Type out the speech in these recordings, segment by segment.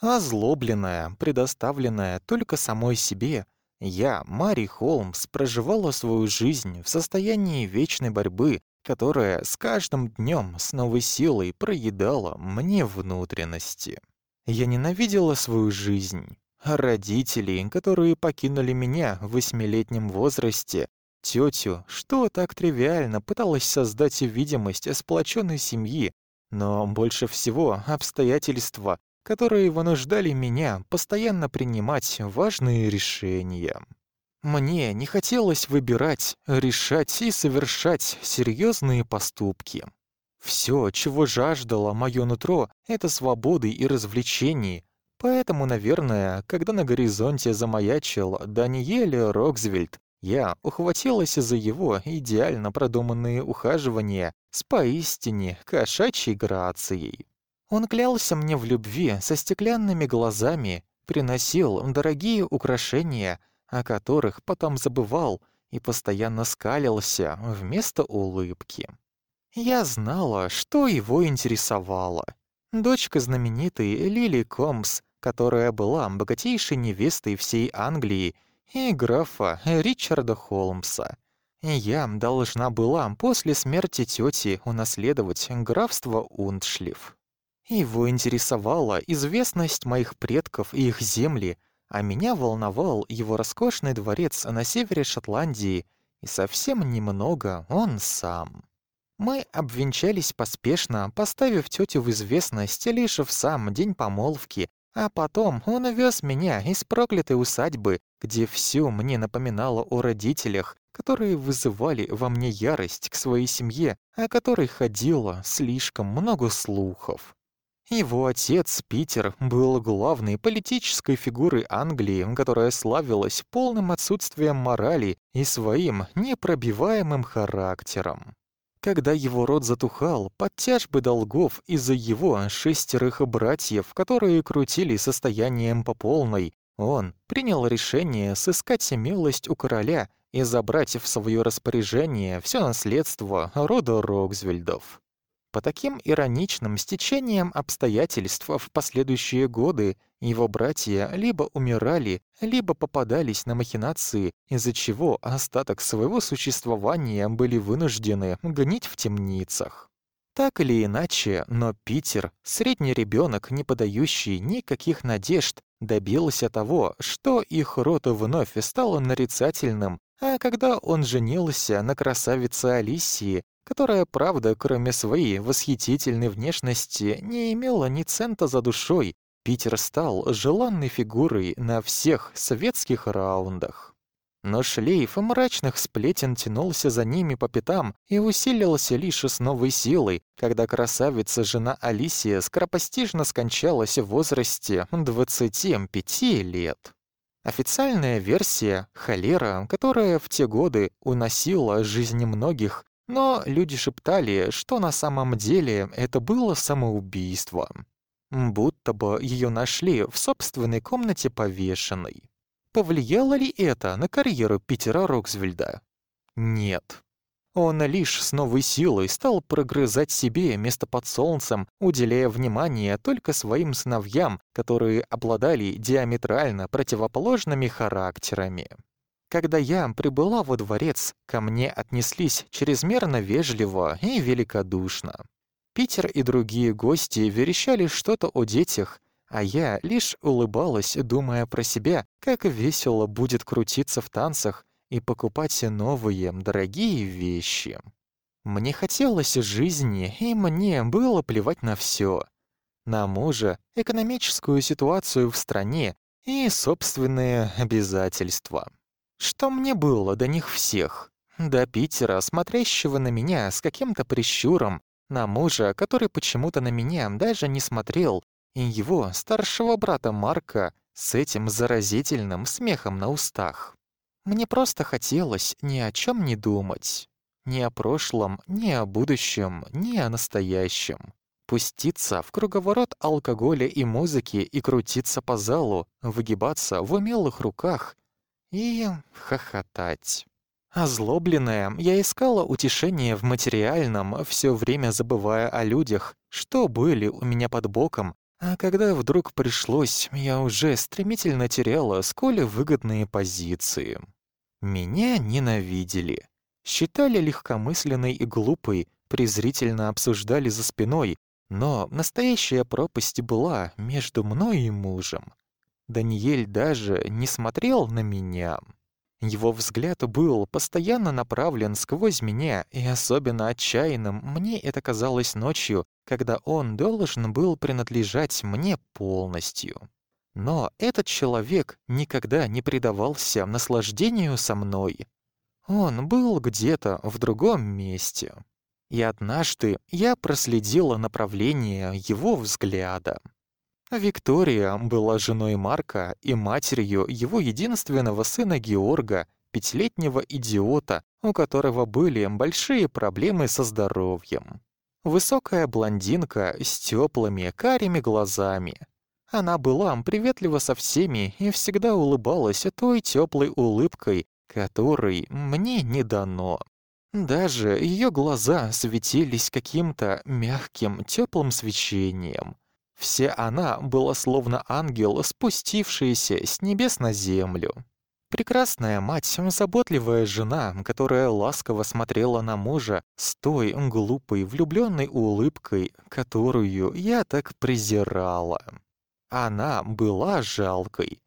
Озлобленная, предоставленная только самой себе, я, Мари Холмс, проживала свою жизнь в состоянии вечной борьбы, которая с каждым днем с новой силой проедала мне внутренности. Я ненавидела свою жизнь, родителей, которые покинули меня в восьмилетнем возрасте, тетю, что так тривиально пыталась создать видимость сплоченной семьи, но больше всего обстоятельства, которые вынуждали меня постоянно принимать важные решения. Мне не хотелось выбирать, решать и совершать серьезные поступки. Все, чего жаждало мое нутро, это свободы и развлечений. Поэтому, наверное, когда на горизонте замаячил Даниэль Рокзвельд, я ухватилась за его идеально продуманные ухаживания с поистине кошачьей грацией. Он клялся мне в любви со стеклянными глазами, приносил дорогие украшения, о которых потом забывал, и постоянно скалился вместо улыбки. Я знала, что его интересовало. Дочка знаменитой Лили Комс, которая была богатейшей невестой всей Англии, и графа Ричарда Холмса. Я должна была после смерти тети унаследовать графство Унтшлиф. Его интересовала известность моих предков и их земли, а меня волновал его роскошный дворец на севере Шотландии и совсем немного он сам. Мы обвенчались поспешно, поставив тетю в известность лишь в сам день помолвки, а потом он увез меня из проклятой усадьбы, где все мне напоминало о родителях, которые вызывали во мне ярость к своей семье, о которой ходило слишком много слухов. Его отец, Питер, был главной политической фигурой Англии, которая славилась полным отсутствием морали и своим непробиваемым характером. Когда его род затухал под тяжбы долгов из-за его шестерых братьев, которые крутили состоянием по полной, он принял решение сыскать милость у короля и забрать в свое распоряжение все наследство рода Рокзвельдов. По таким ироничным стечениям обстоятельств в последующие годы его братья либо умирали, либо попадались на махинации, из-за чего остаток своего существования были вынуждены гнить в темницах. Так или иначе, но Питер, средний ребенок, не подающий никаких надежд, добился того, что их род вновь стал нарицательным, а когда он женился на красавице Алисии, которая, правда, кроме своей восхитительной внешности, не имела ни цента за душой, Питер стал желанной фигурой на всех советских раундах. Но шлейф мрачных сплетен тянулся за ними по пятам и усилился лишь с новой силой, когда красавица-жена Алисия скоропостижно скончалась в возрасте 25 лет. Официальная версия — холера, которая в те годы уносила жизни многих, но люди шептали, что на самом деле это было самоубийство. Будто бы ее нашли в собственной комнате повешенной. Повлияло ли это на карьеру Питера Рокзвельда? Нет. Он лишь с новой силой стал прогрызать себе место под солнцем, уделяя внимание только своим сыновьям, которые обладали диаметрально противоположными характерами. Когда я прибыла во дворец, ко мне отнеслись чрезмерно вежливо и великодушно. Питер и другие гости верещали что-то о детях, а я лишь улыбалась, думая про себя, как весело будет крутиться в танцах и покупать новые, дорогие вещи. Мне хотелось жизни, и мне было плевать на все. На мужа, экономическую ситуацию в стране и собственные обязательства. Что мне было до них всех? До Питера, смотрящего на меня с каким-то прищуром, на мужа, который почему-то на меня даже не смотрел, и его старшего брата Марка с этим заразительным смехом на устах. Мне просто хотелось ни о чем не думать. Ни о прошлом, ни о будущем, ни о настоящем. Пуститься в круговорот алкоголя и музыки и крутиться по залу, выгибаться в умелых руках и хохотать. Озлобленная, я искала утешение в материальном, все время забывая о людях, что были у меня под боком, А когда вдруг пришлось, я уже стремительно теряла сколь выгодные позиции. Меня ненавидели. Считали легкомысленной и глупой, презрительно обсуждали за спиной, но настоящая пропасть была между мной и мужем. Даниэль даже не смотрел на меня. Его взгляд был постоянно направлен сквозь меня, и особенно отчаянным мне это казалось ночью, когда он должен был принадлежать мне полностью. Но этот человек никогда не предавался наслаждению со мной. Он был где-то в другом месте. И однажды я проследила направление его взгляда. Виктория была женой Марка и матерью его единственного сына Георга, пятилетнего идиота, у которого были большие проблемы со здоровьем. Высокая блондинка с теплыми карими глазами. Она была приветлива со всеми и всегда улыбалась той теплой улыбкой, которой мне не дано. Даже ее глаза светились каким-то мягким, теплым свечением. Вся она была словно ангел, спустившийся с небес на землю. Прекрасная мать, заботливая жена, которая ласково смотрела на мужа с той глупой влюбленной улыбкой, которую я так презирала. Она была жалкой.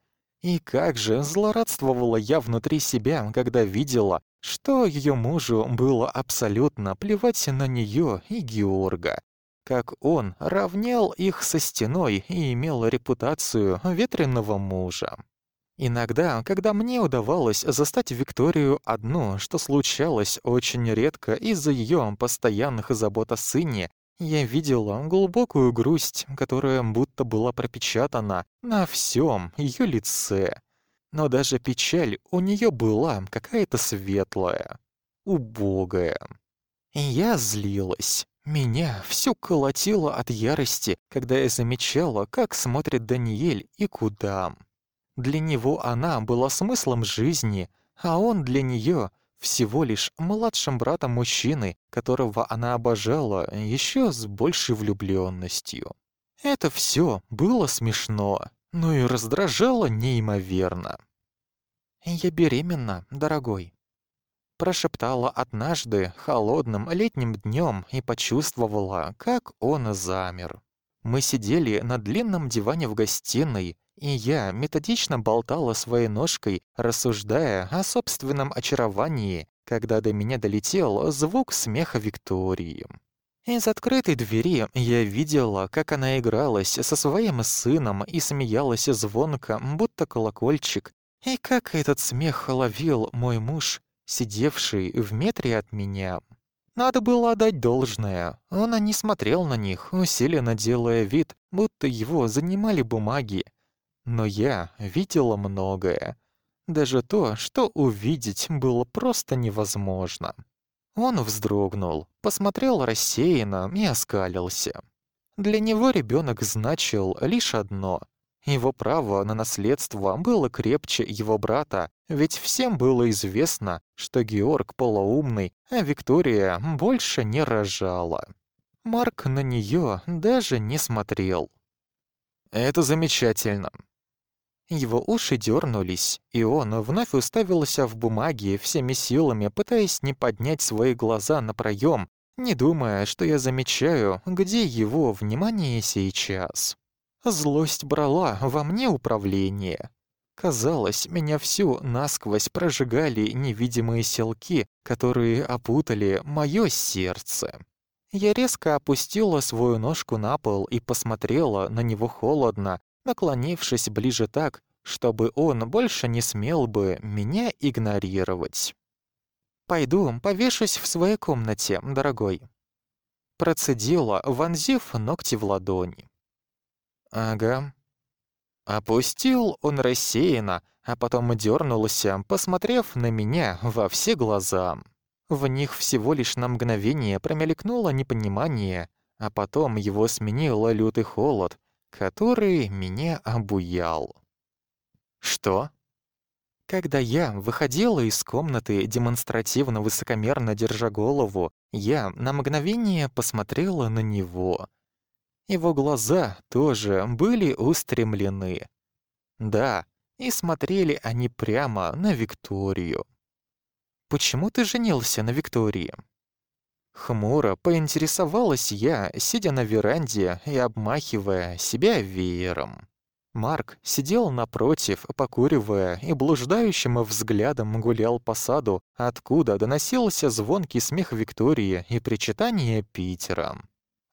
И как же злорадствовала я внутри себя, когда видела, что ее мужу было абсолютно плевать на нее и Георга, как он равнял их со стеной и имел репутацию ветреного мужа. Иногда, когда мне удавалось застать Викторию одну, что случалось очень редко из-за ее постоянных забот о сыне, я видела глубокую грусть, которая будто была пропечатана на всем ее лице. Но даже печаль у нее была какая-то светлая, убогая. Я злилась. Меня всё колотило от ярости, когда я замечала, как смотрит Даниэль и куда. Для него она была смыслом жизни, а он для неё всего лишь младшим братом мужчины, которого она обожала ещё с большей влюблённостью. Это всё было смешно, но и раздражало неимоверно. «Я беременна, дорогой», прошептала однажды холодным летним днем и почувствовала, как он замер. Мы сидели на длинном диване в гостиной, и я методично болтала своей ножкой, рассуждая о собственном очаровании, когда до меня долетел звук смеха Виктории. Из открытой двери я видела, как она игралась со своим сыном и смеялась звонко, будто колокольчик, и как этот смех ловил мой муж, сидевший в метре от меня. Надо было отдать должное. Он не смотрел на них, усиленно делая вид, будто его занимали бумаги. Но я видела многое. Даже то, что увидеть было просто невозможно. Он вздрогнул, посмотрел рассеянно и оскалился. Для него ребенок значил лишь одно его право на наследство было крепче его брата, ведь всем было известно, что Георг полоумный, а Виктория больше не рожала. Марк на нее даже не смотрел. «Это замечательно». Его уши дернулись, и он вновь уставился в бумаге всеми силами, пытаясь не поднять свои глаза на проем, не думая, что я замечаю, где его внимание сейчас. Злость брала во мне управление. Казалось, меня всю насквозь прожигали невидимые селки, которые опутали моё сердце. Я резко опустила свою ножку на пол и посмотрела на него холодно, наклонившись ближе так, чтобы он больше не смел бы меня игнорировать. «Пойду повешусь в своей комнате, дорогой», процедила, вонзив ногти в ладони. «Ага». Опустил он рассеянно, а потом дернулся, посмотрев на меня во все глаза. В них всего лишь на мгновение промелькнуло непонимание, а потом его сменил лютый холод, который меня обуял. «Что?» Когда я выходила из комнаты, демонстративно высокомерно держа голову, я на мгновение посмотрела на него — Его глаза тоже были устремлены. Да, и смотрели они прямо на Викторию. «Почему ты женился на Виктории?» Хмуро поинтересовалась я, сидя на веранде и обмахивая себя веером. Марк сидел напротив, покуривая, и блуждающим взглядом гулял по саду, откуда доносился звонкий смех Виктории и причитание Питера.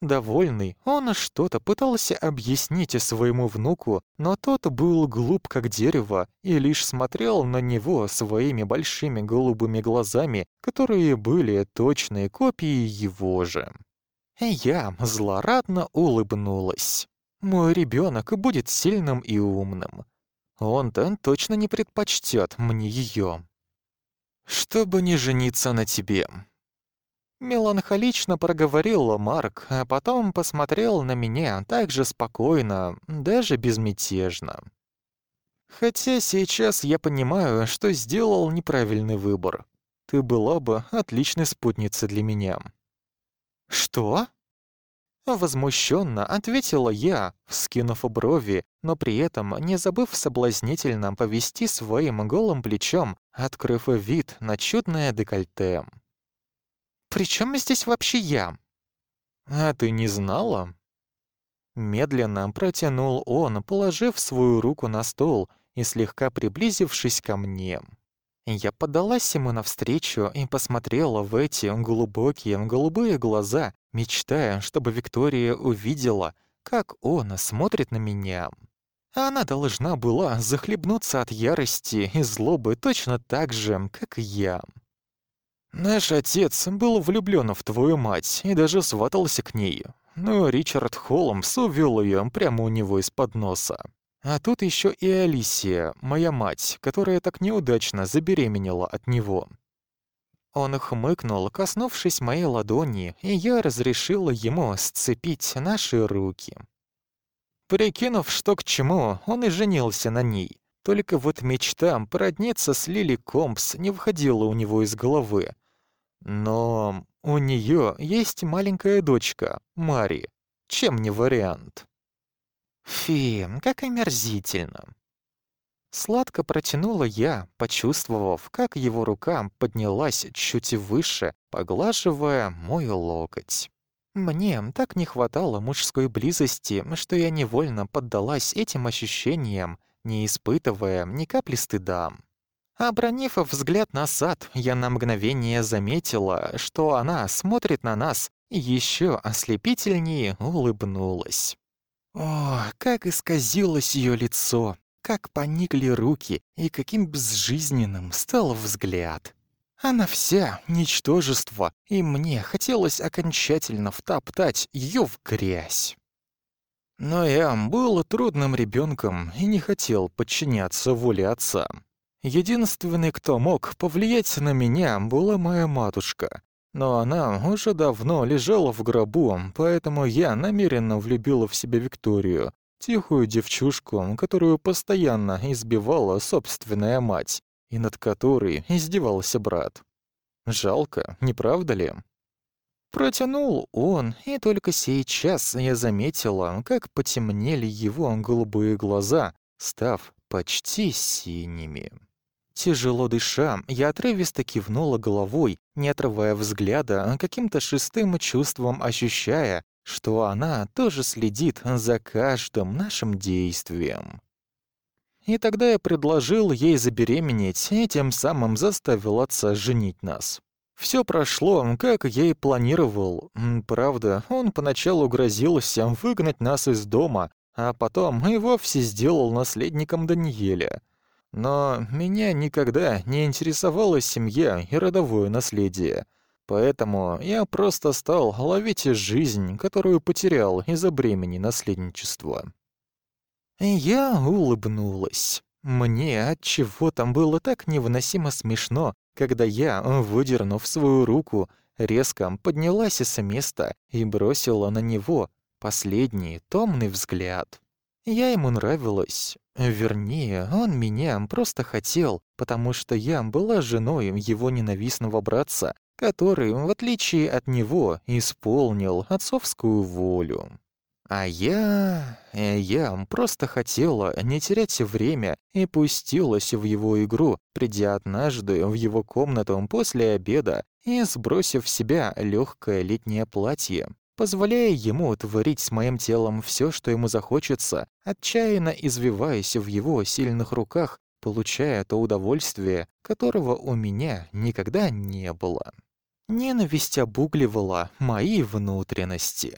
Довольный, он что-то пытался объяснить своему внуку, но тот был глуп как дерево и лишь смотрел на него своими большими голубыми глазами, которые были точной копией его же. Я злорадно улыбнулась. Мой ребенок будет сильным и умным. Он-то точно не предпочтет мне ее. Чтобы не жениться на тебе, Меланхолично проговорил Марк, а потом посмотрел на меня так же спокойно, даже безмятежно. Хотя сейчас я понимаю, что сделал неправильный выбор. Ты была бы отличной спутницей для меня. Что? Возмущенно ответила я, вскинув брови, но при этом не забыв соблазнительно повести своим голым плечом, открыв вид на чудное декольте. «При чем здесь вообще я?» «А ты не знала?» Медленно протянул он, положив свою руку на стол и слегка приблизившись ко мне. Я подалась ему навстречу и посмотрела в эти глубокие голубые глаза, мечтая, чтобы Виктория увидела, как он смотрит на меня. Она должна была захлебнуться от ярости и злобы точно так же, как и я. Наш отец был влюблён в твою мать и даже сватался к ней. Но Ричард Холмс увёл её прямо у него из-под носа. А тут ещё и Алисия, моя мать, которая так неудачно забеременела от него. Он хмыкнул, коснувшись моей ладони, и я разрешила ему сцепить наши руки. Прикинув, что к чему, он и женился на ней. Только вот мечта породниться с Лили Компс не входила у него из головы, но у нее есть маленькая дочка, Мари. Чем не вариант? Фи, как омерзительно. Сладко протянула я, почувствовав, как его рука поднялась чуть выше, поглаживая мой локоть. Мне так не хватало мужской близости, что я невольно поддалась этим ощущениям, не испытывая ни капли стыда. Обронив взгляд на сад, я на мгновение заметила, что она смотрит на нас и еще ослепительнее улыбнулась. О, как исказилось ее лицо, как поникли руки и каким безжизненным стал взгляд. Она вся ничтожество, и мне хотелось окончательно втоптать ее в грязь. Но я был трудным ребенком и не хотел подчиняться воле отца. Единственный, кто мог повлиять на меня, была моя матушка. Но она уже давно лежала в гробу, поэтому я намеренно влюбила в себя Викторию, тихую девчушку, которую постоянно избивала собственная мать, и над которой издевался брат. Жалко, не правда ли? Протянул он, и только сейчас я заметила, как потемнели его голубые глаза, став почти синими. Тяжело дыша, я отрывисто кивнула головой, не отрывая взгляда, а каким-то шестым чувством ощущая, что она тоже следит за каждым нашим действием. И тогда я предложил ей забеременеть и тем самым заставил отца женить нас. Все прошло, как я и планировал. Правда, он поначалу грозился выгнать нас из дома, а потом и вовсе сделал наследником Даниэля. Но меня никогда не интересовала семья и родовое наследие. Поэтому я просто стал ловить жизнь, которую потерял из-за бремени наследничества. Я улыбнулась. Мне от чего там было так невыносимо смешно, когда я, выдернув свою руку, резко поднялась с места и бросила на него последний томный взгляд. Я ему нравилась. Вернее, он меня просто хотел, потому что я была женой его ненавистного братца, который, в отличие от него, исполнил отцовскую волю. А я... э, я просто хотела не терять время и пустилась в его игру, придя однажды в его комнату после обеда и сбросив с себя легкое летнее платье, позволяя ему творить с моим телом все, что ему захочется, отчаянно извиваясь в его сильных руках, получая то удовольствие, которого у меня никогда не было. Ненависть обугливала мои внутренности.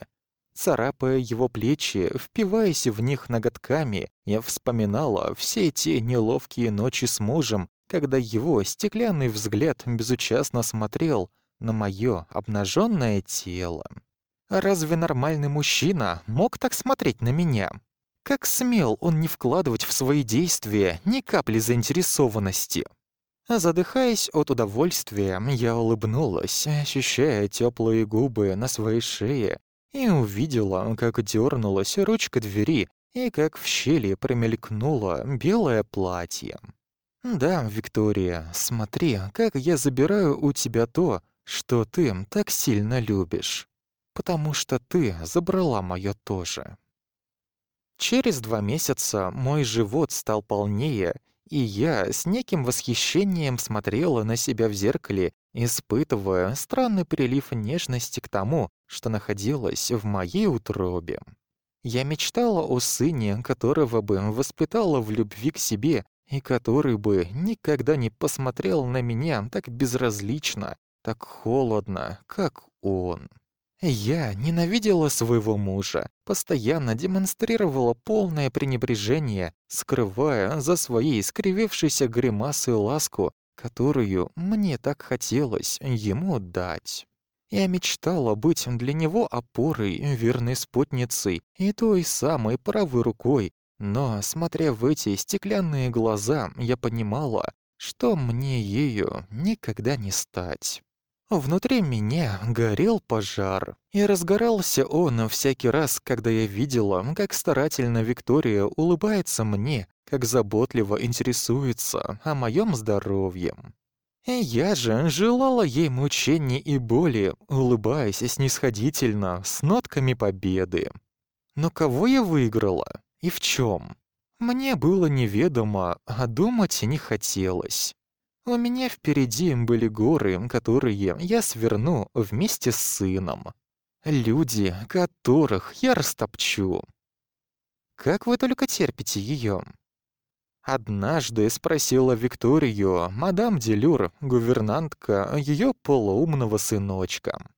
Царапая его плечи, впиваясь в них ноготками, я вспоминала все те неловкие ночи с мужем, когда его стеклянный взгляд безучастно смотрел на моё обнажённое тело. Разве нормальный мужчина мог так смотреть на меня? Как смел он не вкладывать в свои действия ни капли заинтересованности? Задыхаясь от удовольствия, я улыбнулась, ощущая теплые губы на своей шее, и увидела, как дернулась ручка двери и как в щели промелькнуло белое платье. «Да, Виктория, смотри, как я забираю у тебя то, что ты так сильно любишь. Потому что ты забрала моё тоже». Через два месяца мой живот стал полнее, и я с неким восхищением смотрела на себя в зеркале, испытывая странный прилив нежности к тому, что находилось в моей утробе. Я мечтала о сыне, которого бы воспитала в любви к себе и который бы никогда не посмотрел на меня так безразлично, так холодно, как он. Я ненавидела своего мужа, постоянно демонстрировала полное пренебрежение, скрывая за своей скривившейся гримасой ласку, которую мне так хотелось ему дать. Я мечтала быть для него опорой, верной спутницей и той самой правой рукой, но, смотря в эти стеклянные глаза, я понимала, что мне ею никогда не стать. Внутри меня горел пожар, и разгорался он всякий раз, когда я видела, как старательно Виктория улыбается мне, как заботливо интересуется о моем здоровье. И я же желала ей мучений и боли, улыбаясь снисходительно, с нотками победы. Но кого я выиграла? И в чем? Мне было неведомо, а думать не хотелось. У меня впереди были горы, которые я сверну вместе с сыном. Люди, которых я растопчу. Как вы только терпите ее? Однажды спросила Викторию, мадам Делюр, гувернантка ее полуумного сыночка.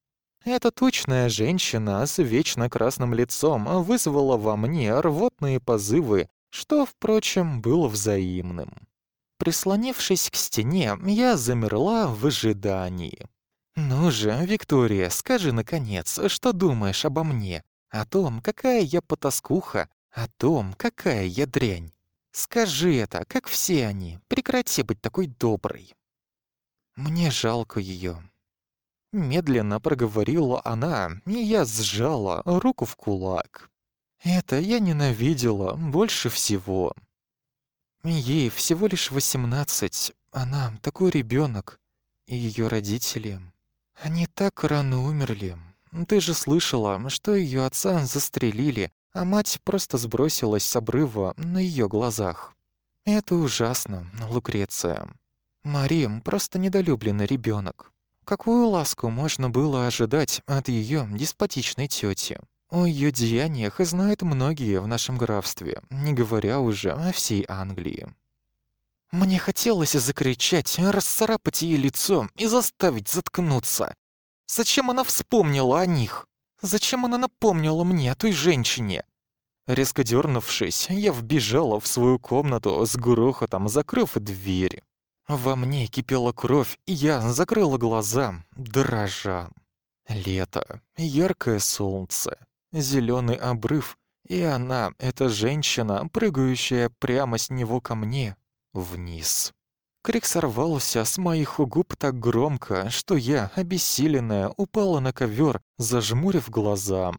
Эта тучная женщина с вечно красным лицом вызвала во мне рвотные позывы, что, впрочем, было взаимным. Прислонившись к стене, я замерла в ожидании. «Ну же, Виктория, скажи, наконец, что думаешь обо мне? О том, какая я потаскуха, о том, какая я дрянь. Скажи это, как все они, прекрати быть такой доброй». «Мне жалко ее. Медленно проговорила она, и я сжала руку в кулак. Это я ненавидела больше всего. Ей всего лишь восемнадцать, она такой ребенок, и ее родители. Они так рано умерли. Ты же слышала, что ее отца застрелили, а мать просто сбросилась с обрыва на ее глазах. Это ужасно, Лукреция. Мария просто недолюбленный ребенок. Какую ласку можно было ожидать от ее деспотичной тети? О ее деяниях знают многие в нашем графстве, не говоря уже о всей Англии. Мне хотелось закричать, расцарапать ей лицо и заставить заткнуться. Зачем она вспомнила о них? Зачем она напомнила мне о той женщине? Резко дернувшись, я вбежала в свою комнату с грохотом, закрыв дверь. Во мне кипела кровь, и я закрыла глаза, дрожа. Лето, яркое солнце, зеленый обрыв, и она, эта женщина, прыгающая прямо с него ко мне, вниз. Крик сорвался с моих губ так громко, что я, обессиленная, упала на ковер, зажмурив глаза.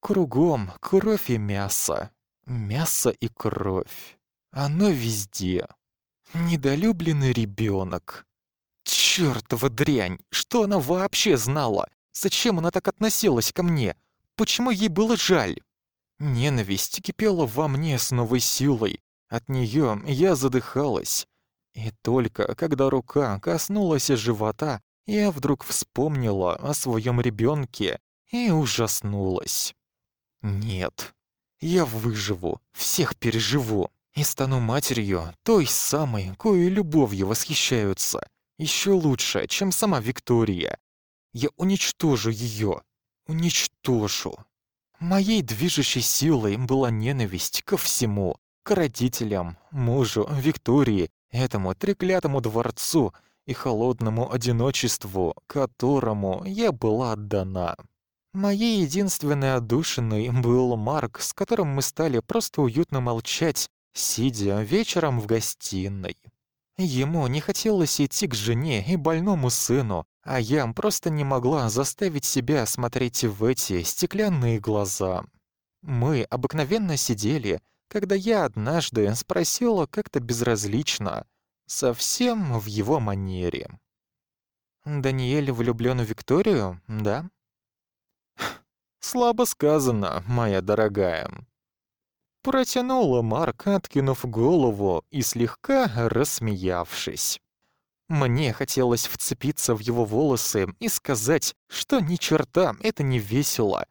Кругом кровь и мясо. Мясо и кровь. Оно везде. Недолюбленный ребенок. Чёртова дрянь! Что она вообще знала? Зачем она так относилась ко мне? Почему ей было жаль? Ненависть кипела во мне с новой силой. От нее я задыхалась. И только когда рука коснулась живота, я вдруг вспомнила о своем ребенке и ужаснулась. Нет, я выживу, всех переживу и стану матерью той самой, кою любовью восхищаются. Еще лучше, чем сама Виктория. Я уничтожу ее, уничтожу. Моей движущей силой была ненависть ко всему, к родителям, мужу, Виктории, этому треклятому дворцу и холодному одиночеству, которому я была отдана. Моей единственной отдушиной был Марк, с которым мы стали просто уютно молчать, сидя вечером в гостиной. Ему не хотелось идти к жене и больному сыну, а я просто не могла заставить себя смотреть в эти стеклянные глаза. Мы обыкновенно сидели, когда я однажды спросила как-то безразлично, совсем в его манере. «Даниэль влюблён в Викторию, да?» «Слабо сказано, моя дорогая», Протянула Марк, откинув голову и слегка рассмеявшись. Мне хотелось вцепиться в его волосы и сказать, что ни черта, это не весело.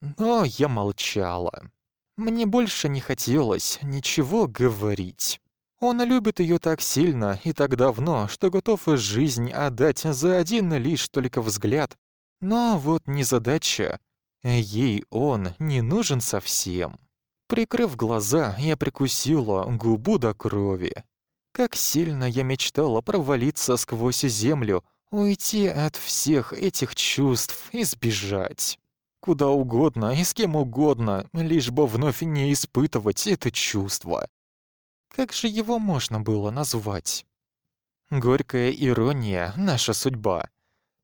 Но я молчала. Мне больше не хотелось ничего говорить. Он любит ее так сильно и так давно, что готов жизнь отдать за один лишь только взгляд. Но вот незадача. Ей он не нужен совсем. Прикрыв глаза, я прикусила губу до крови. Как сильно я мечтала провалиться сквозь землю, уйти от всех этих чувств и сбежать. Куда угодно и с кем угодно, лишь бы вновь не испытывать это чувство. Как же его можно было назвать? Горькая ирония — наша судьба.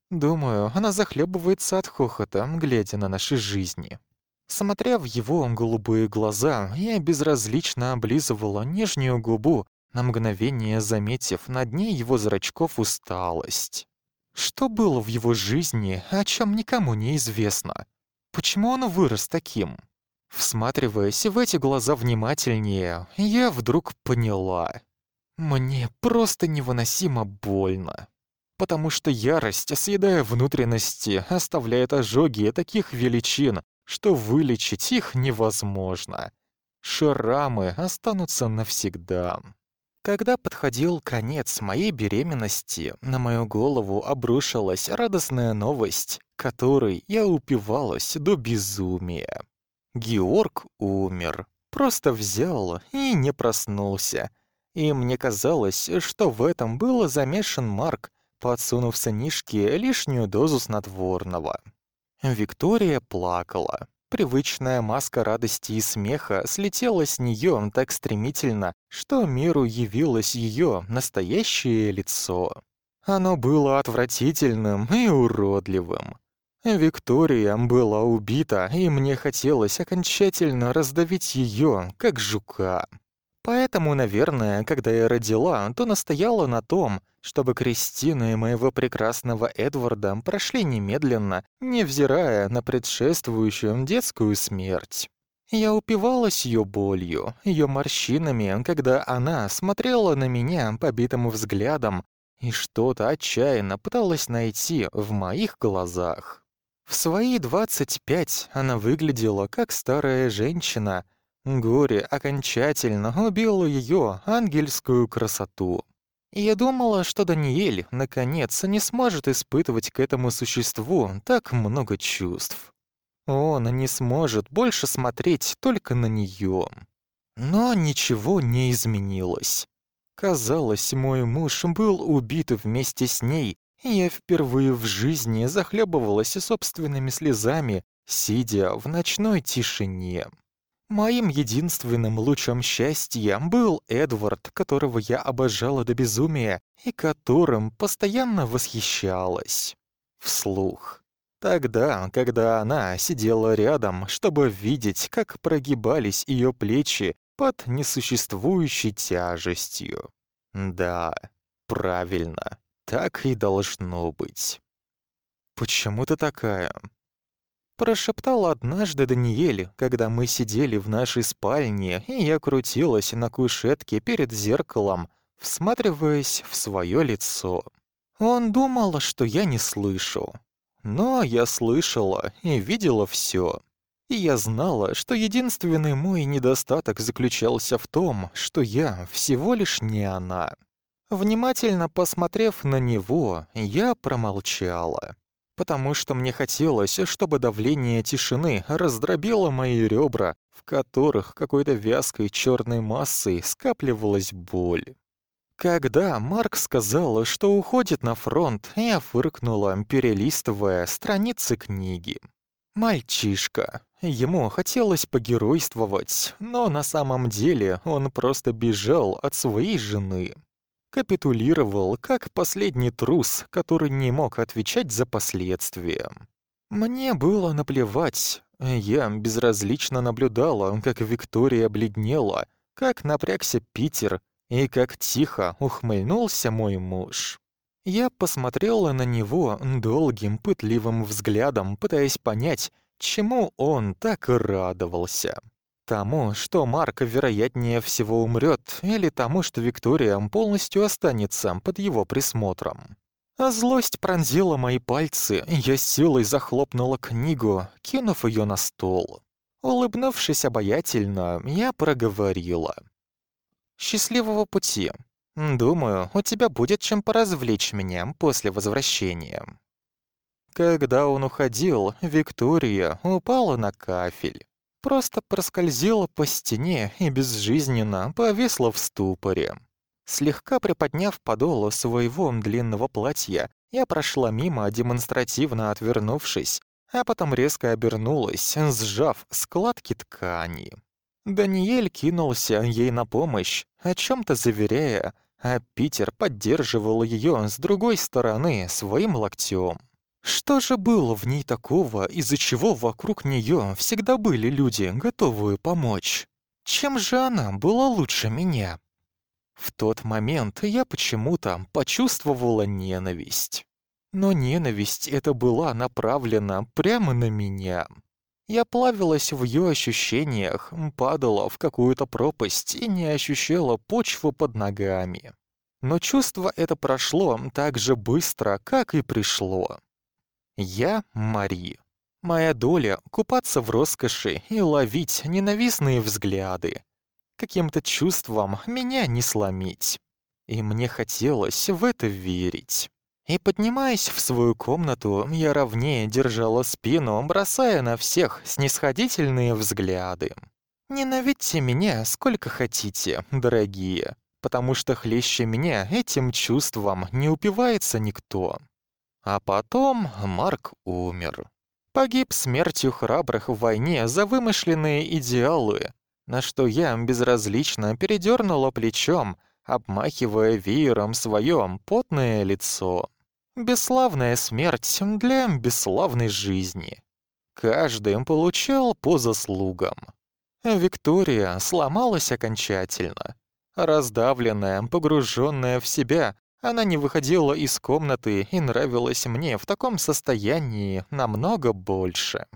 Думаю, она захлебывается от хохота, глядя на наши жизни. Смотря в его голубые глаза, я безразлично облизывала нижнюю губу, на мгновение заметив на дне его зрачков усталость. Что было в его жизни, о чем никому не известно? Почему он вырос таким? Всматриваясь в эти глаза внимательнее, я вдруг поняла. Мне просто невыносимо больно. Потому что ярость, съедая внутренности, оставляет ожоги таких величин, что вылечить их невозможно. Шрамы останутся навсегда. Когда подходил конец моей беременности, на мою голову обрушилась радостная новость, которой я упивалась до безумия. Георг умер. Просто взял и не проснулся. И мне казалось, что в этом был замешан Марк, подсунув сынишке лишнюю дозу снотворного. Виктория плакала. Привычная маска радости и смеха слетела с нее так стремительно, что миру явилось ее настоящее лицо. Оно было отвратительным и уродливым. Виктория была убита, и мне хотелось окончательно раздавить ее, как жука. Поэтому, наверное, когда я родила, то настояла на том, чтобы Кристина и моего прекрасного Эдварда прошли немедленно, невзирая на предшествующую детскую смерть. Я упивалась ее болью, ее морщинами, когда она смотрела на меня побитым взглядом и что-то отчаянно пыталась найти в моих глазах. В свои двадцать пять она выглядела как старая женщина — Горе окончательно убило ее ангельскую красоту. Я думала, что Даниэль, наконец, не сможет испытывать к этому существу так много чувств. Он не сможет больше смотреть только на нее. Но ничего не изменилось. Казалось, мой муж был убит вместе с ней, и я впервые в жизни захлебывалась собственными слезами, сидя в ночной тишине. Моим единственным лучом счастья был Эдвард, которого я обожала до безумия и которым постоянно восхищалась. Вслух. Тогда, когда она сидела рядом, чтобы видеть, как прогибались ее плечи под несуществующей тяжестью. Да, правильно, так и должно быть. «Почему ты такая?» Прошептал однажды Даниэль, когда мы сидели в нашей спальне, и я крутилась на кушетке перед зеркалом, всматриваясь в свое лицо. Он думал, что я не слышу. Но я слышала и видела все. И я знала, что единственный мой недостаток заключался в том, что я всего лишь не она. Внимательно посмотрев на него, я промолчала потому что мне хотелось, чтобы давление тишины раздробило мои ребра, в которых какой-то вязкой черной массой скапливалась боль. Когда Марк сказал, что уходит на фронт, я фыркнула, перелистывая страницы книги. Мальчишка. Ему хотелось погеройствовать, но на самом деле он просто бежал от своей жены капитулировал как последний трус, который не мог отвечать за последствия. Мне было наплевать. Я безразлично наблюдала, как Виктория бледнела, как напрягся Питер и как тихо ухмыльнулся мой муж. Я посмотрела на него долгим пытливым взглядом, пытаясь понять, чему он так радовался. Тому, что Марк вероятнее всего умрет, или тому, что Виктория полностью останется под его присмотром. А злость пронзила мои пальцы, я силой захлопнула книгу, кинув ее на стол. Улыбнувшись обаятельно, я проговорила. «Счастливого пути. Думаю, у тебя будет чем поразвлечь меня после возвращения». Когда он уходил, Виктория упала на кафель просто проскользила по стене и безжизненно повисла в ступоре. Слегка приподняв подол своего длинного платья, я прошла мимо, демонстративно отвернувшись, а потом резко обернулась, сжав складки ткани. Даниэль кинулся ей на помощь, о чем то заверяя, а Питер поддерживал ее с другой стороны своим локтем. Что же было в ней такого, из-за чего вокруг нее всегда были люди, готовые помочь? Чем же она была лучше меня? В тот момент я почему-то почувствовала ненависть. Но ненависть эта была направлена прямо на меня. Я плавилась в ее ощущениях, падала в какую-то пропасть и не ощущала почву под ногами. Но чувство это прошло так же быстро, как и пришло. Я Мари. Моя доля — купаться в роскоши и ловить ненавистные взгляды. Каким-то чувством меня не сломить. И мне хотелось в это верить. И, поднимаясь в свою комнату, я ровнее держала спину, бросая на всех снисходительные взгляды. Ненавидьте меня сколько хотите, дорогие, потому что хлеще меня этим чувством не упивается никто. А потом Марк умер. Погиб смертью храбрых в войне за вымышленные идеалы, на что я безразлично передернула плечом, обмахивая веером своем потное лицо. Бесславная смерть для бесславной жизни. Каждый получал по заслугам. Виктория сломалась окончательно. Раздавленная, погруженная в себя, она не выходила из комнаты и нравилась мне в таком состоянии намного больше.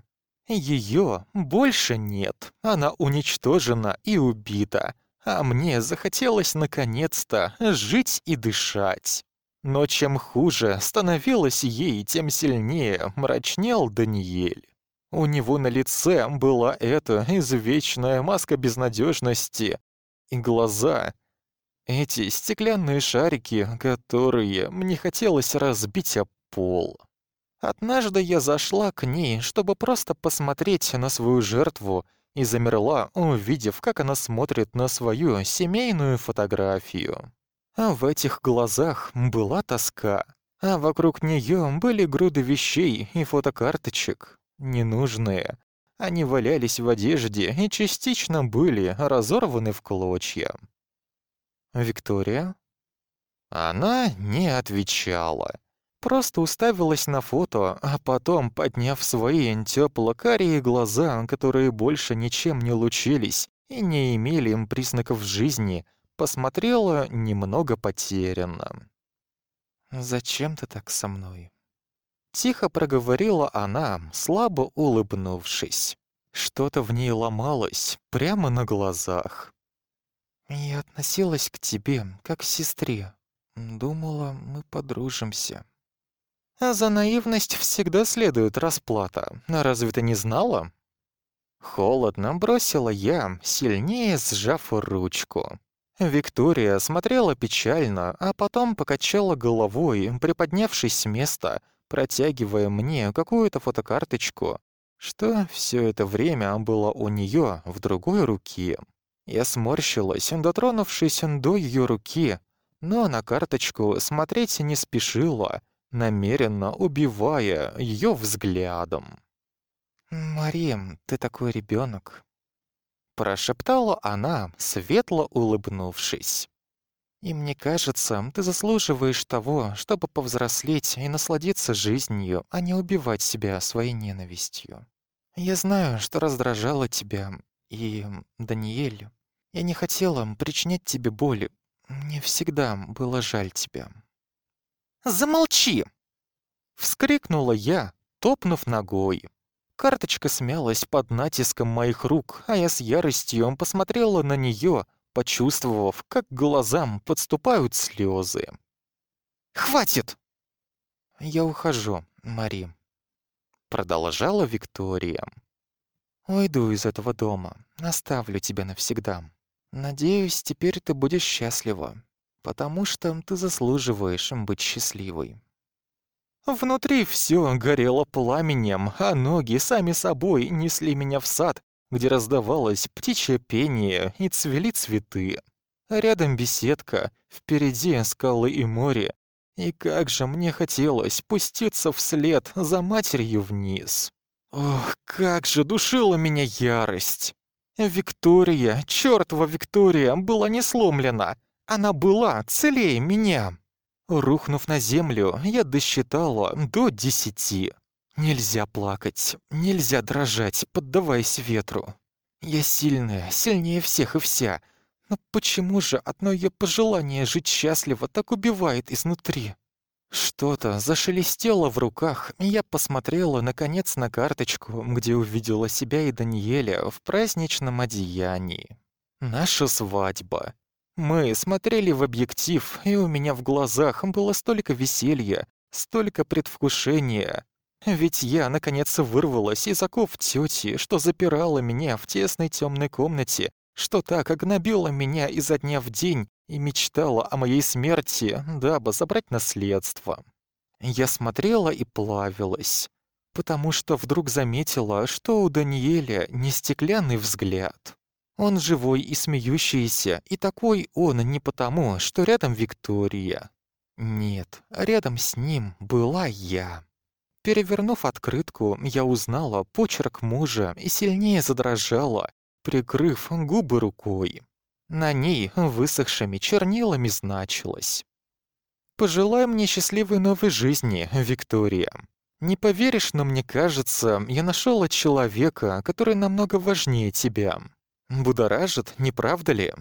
Ее больше нет, она уничтожена и убита, а мне захотелось наконец-то жить и дышать. Но чем хуже становилось ей, тем сильнее мрачнел Даниэль. У него на лице была эта извечная маска безнадежности, и глаза эти стеклянные шарики, которые мне хотелось разбить об пол. Однажды я зашла к ней, чтобы просто посмотреть на свою жертву, и замерла, увидев, как она смотрит на свою семейную фотографию. А в этих глазах была тоска, а вокруг нее были груды вещей и фотокарточек, ненужные. Они валялись в одежде и частично были разорваны в клочья. Виктория? Она не отвечала. Просто уставилась на фото, а потом, подняв свои тёпло-карие глаза, которые больше ничем не лучились и не имели им признаков жизни, посмотрела немного потерянно. «Зачем ты так со мной?» Тихо проговорила она, слабо улыбнувшись. Что-то в ней ломалось прямо на глазах. «Я относилась к тебе, как к сестре. Думала, мы подружимся». «А за наивность всегда следует расплата. Разве ты не знала?» Холодно бросила я, сильнее сжав ручку. Виктория смотрела печально, а потом покачала головой, приподнявшись с места, протягивая мне какую-то фотокарточку, что все это время было у нее в другой руке. Я сморщилась, дотронувшись до ее руки, но на карточку смотреть не спешила, намеренно убивая ее взглядом. «Мария, ты такой ребенок, прошептала она, светло улыбнувшись. «И мне кажется, ты заслуживаешь того, чтобы повзрослеть и насладиться жизнью, а не убивать себя своей ненавистью. Я знаю, что раздражало тебя, и, Даниэль, я не хотела причинять тебе боли. Мне всегда было жаль тебя». «Замолчи!» — вскрикнула я, топнув ногой. Карточка смялась под натиском моих рук, а я с яростью посмотрела на нее, почувствовав, как глазам подступают слезы. «Хватит!» «Я ухожу, Мари», — продолжала Виктория. «Уйду из этого дома, оставлю тебя навсегда. Надеюсь, теперь ты будешь счастлива, потому что ты заслуживаешь быть счастливой». Внутри все горело пламенем, а ноги сами собой несли меня в сад, где раздавалось птичье пение и цвели цветы. Рядом беседка, впереди скалы и море. И как же мне хотелось пуститься вслед за матерью вниз. Ох, как же душила меня ярость! Виктория, чёртова Виктория, была не сломлена. Она была целее меня. Рухнув на землю, я досчитала до десяти. Нельзя плакать, нельзя дрожать, поддаваясь ветру. Я сильная, сильнее всех и вся. Но почему же одно её пожелание жить счастливо так убивает изнутри? Что-то зашелестело в руках, и я посмотрела, наконец, на карточку, где увидела себя и Даниэля в праздничном одеянии. Наша свадьба. Мы смотрели в объектив, и у меня в глазах было столько веселья, столько предвкушения. Ведь я, наконец, вырвалась из оков тёти, что запирала меня в тесной тёмной комнате, что так огнобила меня изо дня в день и мечтала о моей смерти, дабы забрать наследство. Я смотрела и плавилась, потому что вдруг заметила, что у Даниэля не стеклянный взгляд. Он живой и смеющийся, и такой он не потому, что рядом Виктория. Нет, рядом с ним была я. Перевернув открытку, я узнала почерк мужа и сильнее задрожала, прикрыв губы рукой. На ней высохшими чернилами значилось. «Пожелай мне счастливой новой жизни, Виктория. Не поверишь, но мне кажется, я нашел человека, который намного важнее тебя. Будоражит, не правда ли?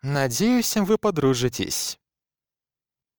Надеюсь, вы подружитесь.